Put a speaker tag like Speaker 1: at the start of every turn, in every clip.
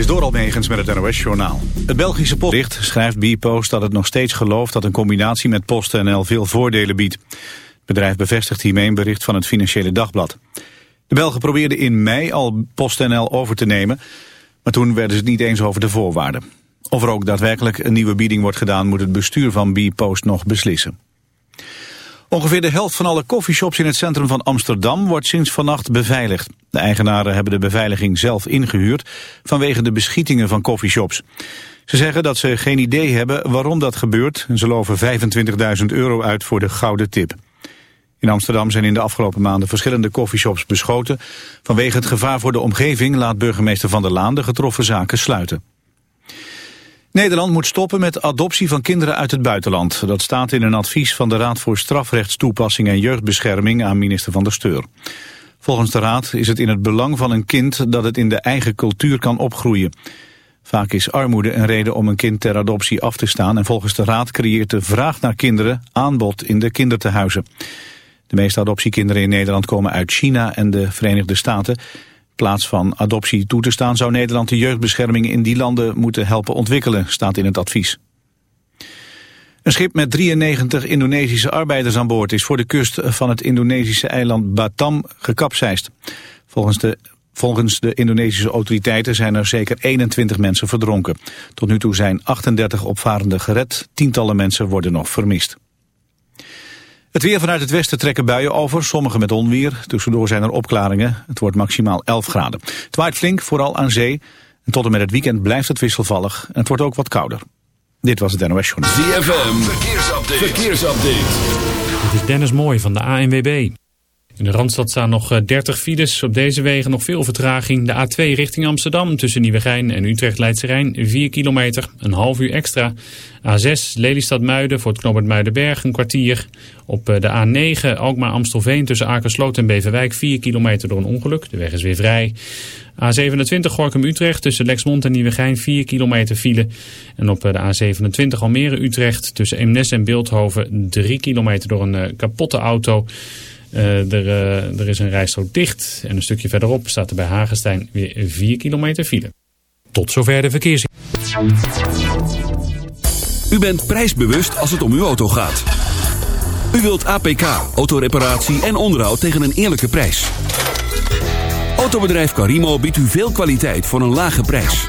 Speaker 1: is door Almegens met het NOS-journaal. Het Belgische postbericht schrijft Bpost dat het nog steeds gelooft... dat een combinatie met PostNL veel voordelen biedt. Het bedrijf bevestigt hiermee een bericht van het Financiële Dagblad. De Belgen probeerden in mei al PostNL over te nemen... maar toen werden ze het niet eens over de voorwaarden. Of er ook daadwerkelijk een nieuwe bieding wordt gedaan... moet het bestuur van Bpost nog beslissen. Ongeveer de helft van alle coffeeshops in het centrum van Amsterdam wordt sinds vannacht beveiligd. De eigenaren hebben de beveiliging zelf ingehuurd vanwege de beschietingen van coffeeshops. Ze zeggen dat ze geen idee hebben waarom dat gebeurt en ze loven 25.000 euro uit voor de gouden tip. In Amsterdam zijn in de afgelopen maanden verschillende coffeeshops beschoten. Vanwege het gevaar voor de omgeving laat burgemeester Van der Laan de getroffen zaken sluiten. Nederland moet stoppen met adoptie van kinderen uit het buitenland. Dat staat in een advies van de Raad voor Strafrechtstoepassing en Jeugdbescherming aan minister Van der Steur. Volgens de Raad is het in het belang van een kind dat het in de eigen cultuur kan opgroeien. Vaak is armoede een reden om een kind ter adoptie af te staan... en volgens de Raad creëert de vraag naar kinderen aanbod in de kindertehuizen. De meeste adoptiekinderen in Nederland komen uit China en de Verenigde Staten plaats van adoptie toe te staan zou Nederland de jeugdbescherming in die landen moeten helpen ontwikkelen, staat in het advies. Een schip met 93 Indonesische arbeiders aan boord is voor de kust van het Indonesische eiland Batam gekapseist. Volgens de, volgens de Indonesische autoriteiten zijn er zeker 21 mensen verdronken. Tot nu toe zijn 38 opvarenden gered, tientallen mensen worden nog vermist. Het weer vanuit het westen trekken buien over, sommige met onweer. Tussendoor zijn er opklaringen. Het wordt maximaal 11 graden. Het waait flink, vooral aan zee. En tot en met het weekend blijft het wisselvallig. En het wordt ook wat kouder. Dit was het NOS Journal.
Speaker 2: ZFM, verkeersupdate. verkeersupdate.
Speaker 3: Dit is Dennis Mooi van de ANWB. In de Randstad staan nog 30 eh, files. Op deze wegen nog veel vertraging. De A2 richting Amsterdam tussen Nieuwegein en Utrecht-Leidse Rijn 4 kilometer, een half uur extra. A6 Lelystad-Muiden voor het knooppunt Muidenberg een kwartier. Op eh, de A9 Alkmaar-Amstelveen tussen Akersloot en Beverwijk 4 kilometer door een ongeluk. De weg is weer vrij. A27 Gorkum-Utrecht tussen Lexmond en Nieuwegein 4 kilometer file. En op eh, de A27 Almere-Utrecht tussen Eemnes en Beeldhoven 3 kilometer door een kapotte auto. Uh, er, uh, er, is een rijstrook dicht en een stukje verderop staat er bij Hagenstein weer 4 kilometer file. Tot zover de verkeers.
Speaker 2: U bent prijsbewust als het om uw auto gaat. U wilt APK, autoreparatie en onderhoud tegen een eerlijke prijs. Autobedrijf Carimo biedt u veel kwaliteit voor een lage prijs.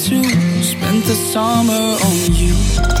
Speaker 4: the summer on you.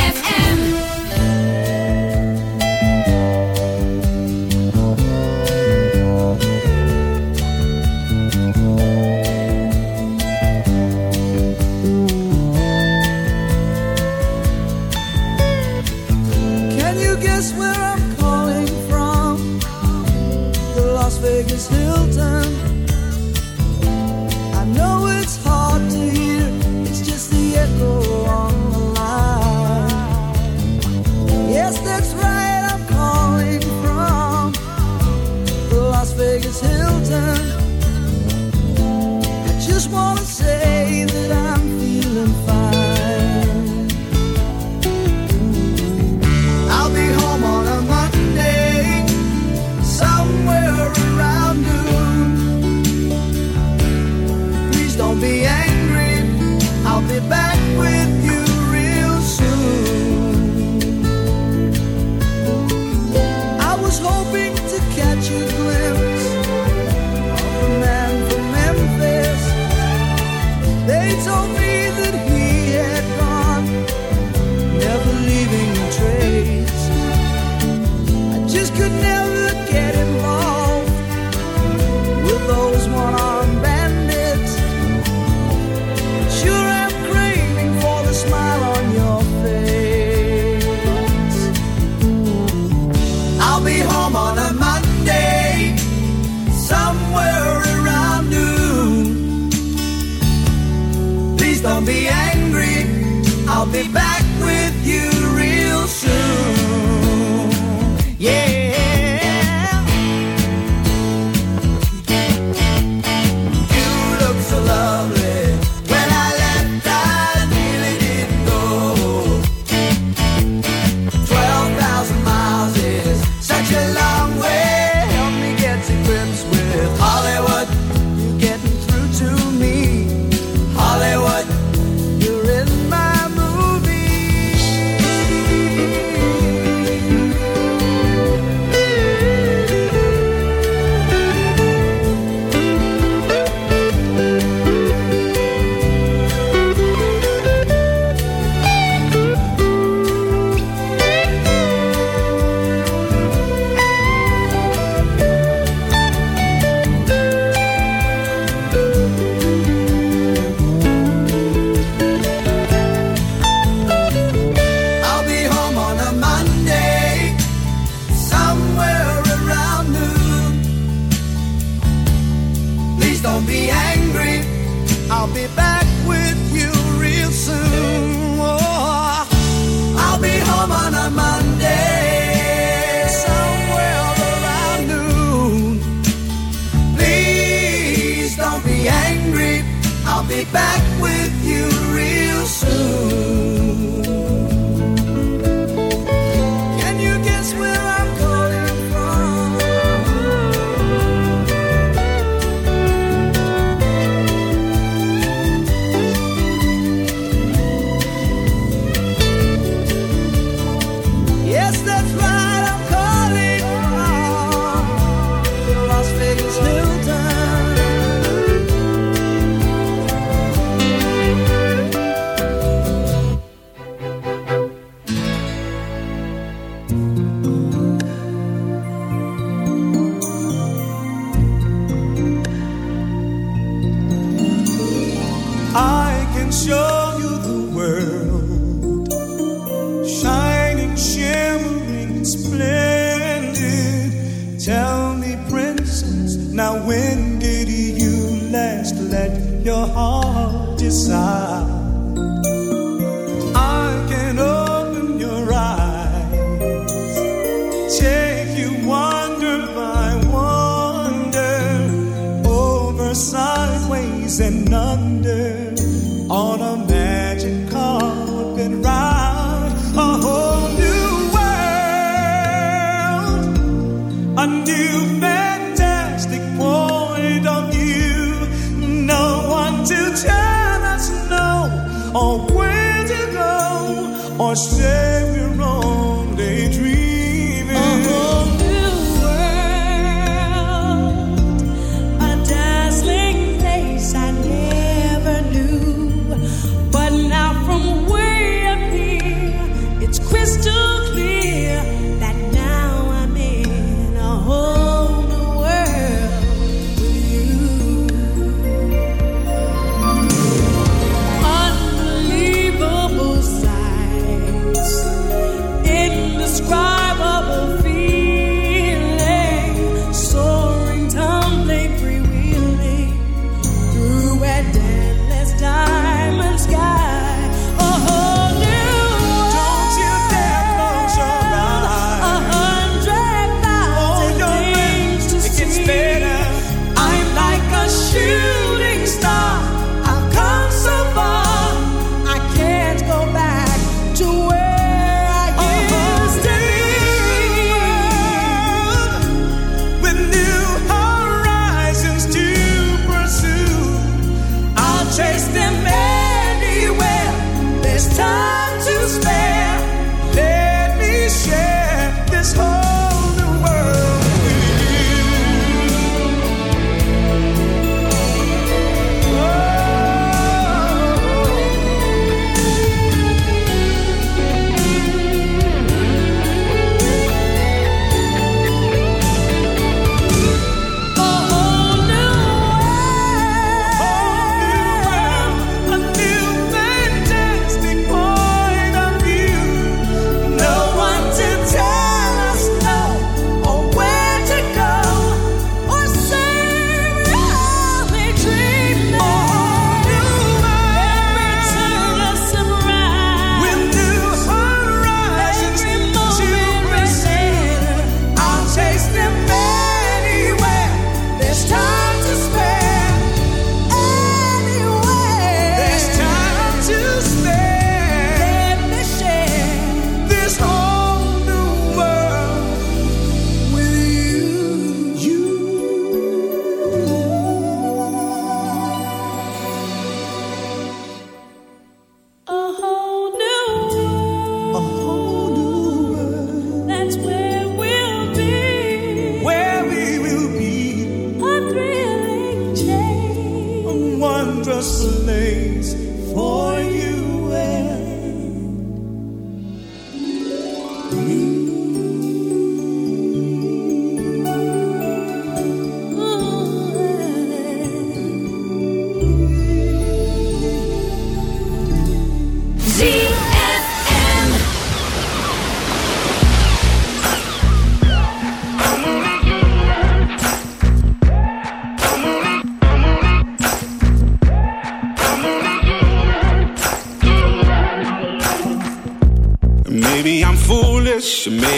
Speaker 5: still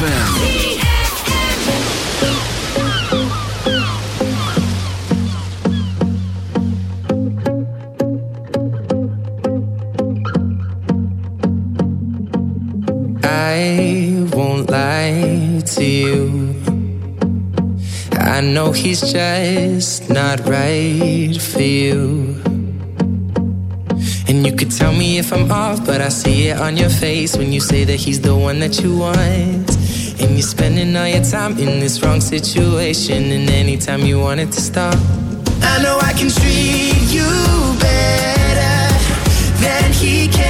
Speaker 6: ZFM. I won't lie to you. I
Speaker 7: know he's just not right for you. And you could tell me if I'm off, but I see it on your face when you say that he's the one that you want. And you're spending all your time in this wrong situation. And anytime you wanted to stop, I know I can treat you better than he can.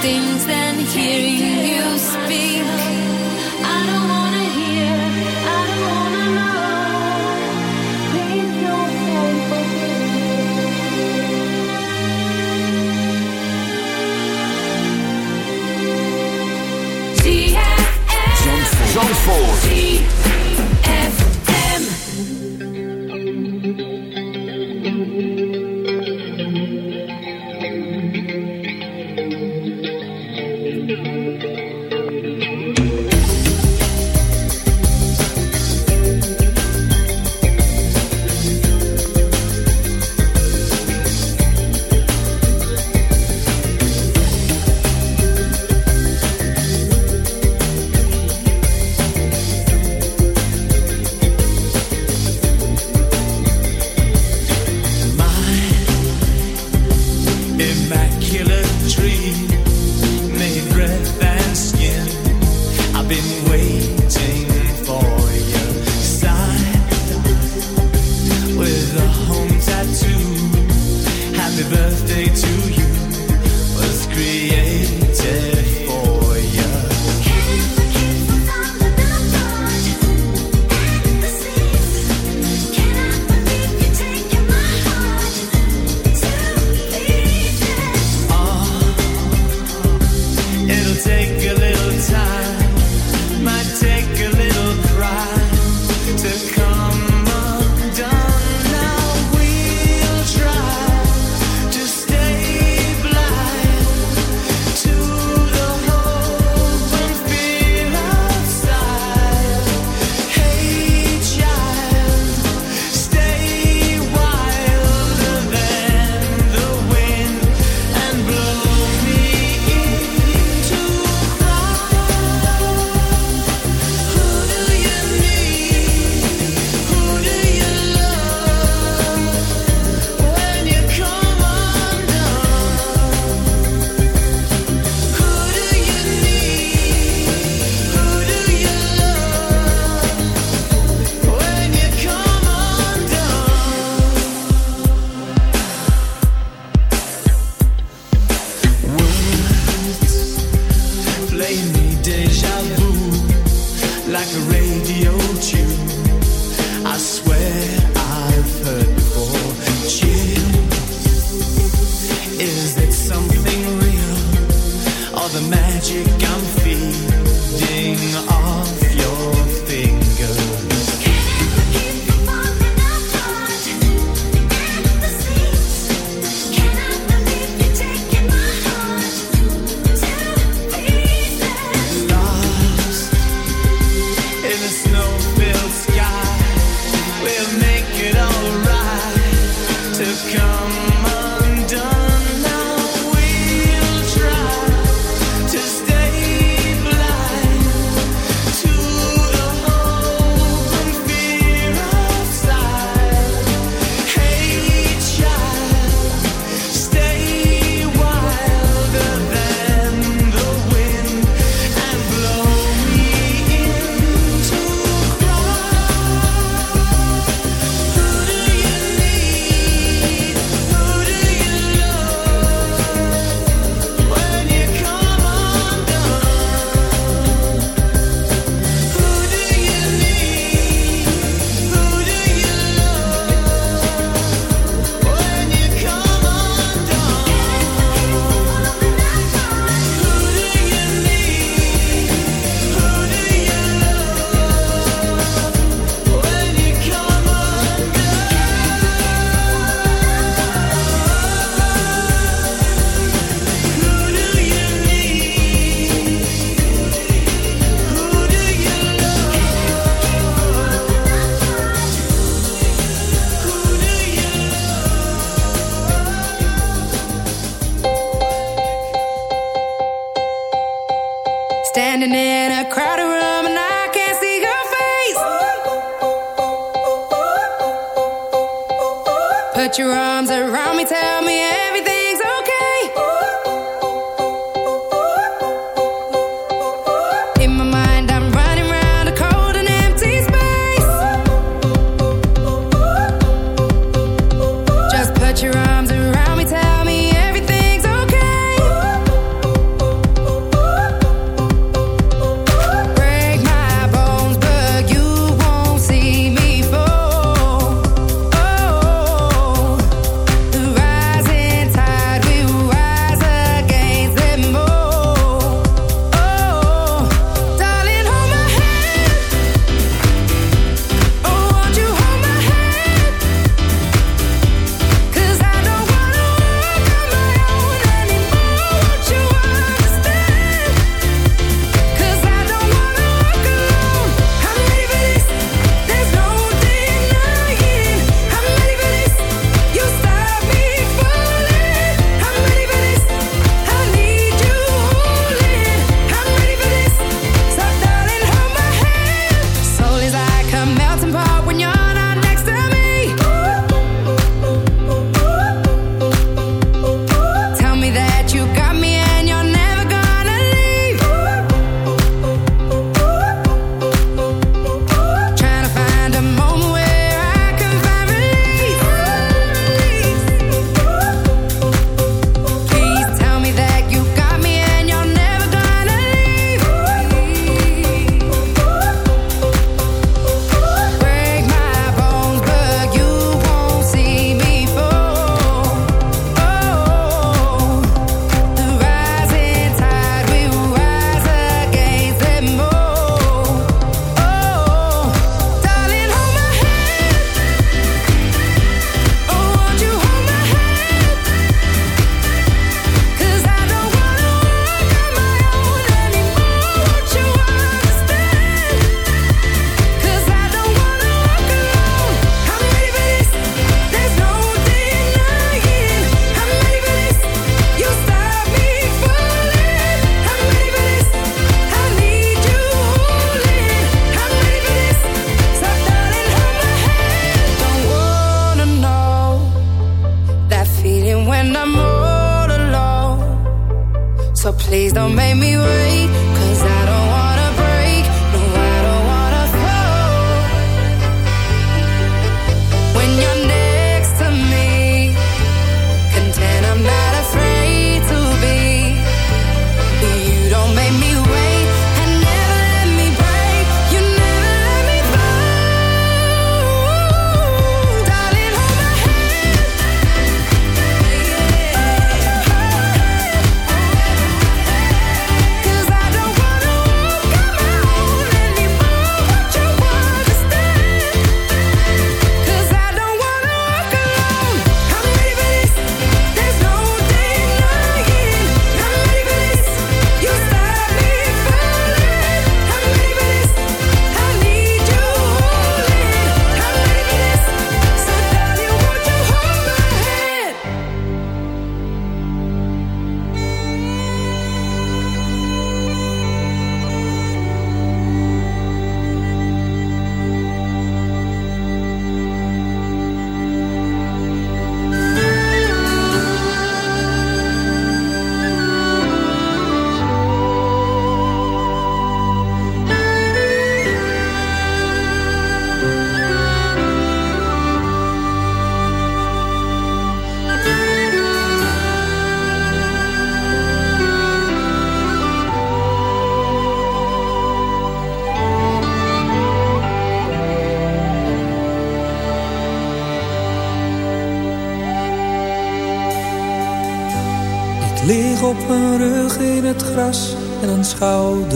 Speaker 8: things than hearing